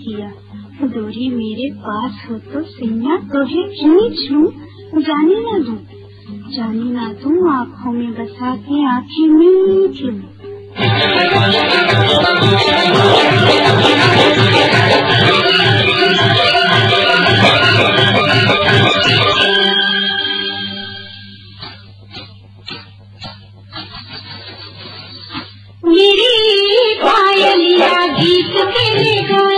किया। डोरी मेरे पास हो तो सैया तोहे खींच छू? जाने न दू। जाने न दू, आँखों में बसा के आँखें मीच मेरी पायलिया गीत के गाय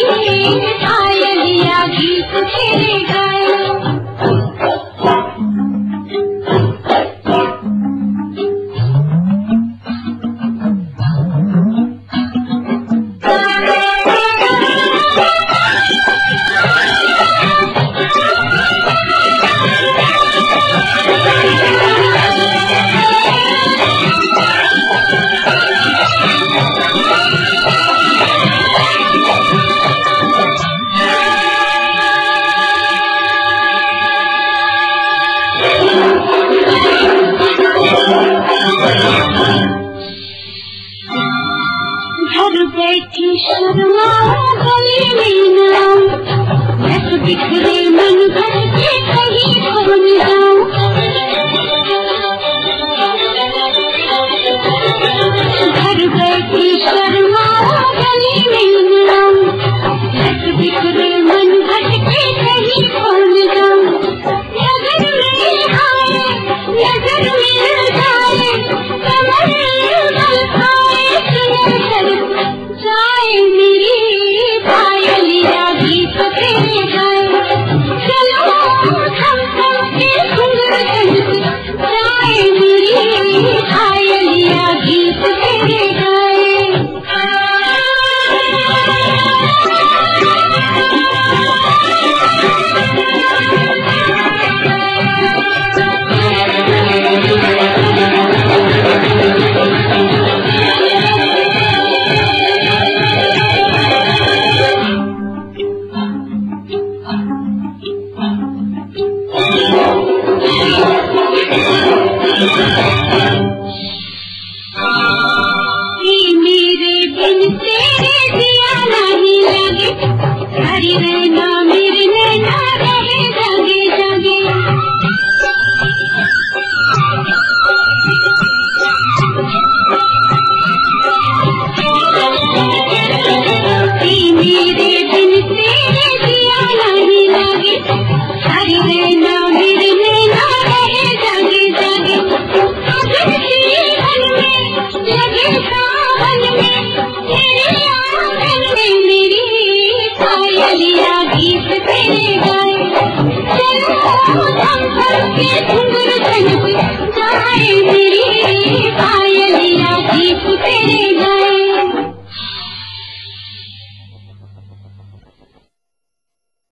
你 मेरे बिन तेरे जिया नहीं लगे हरी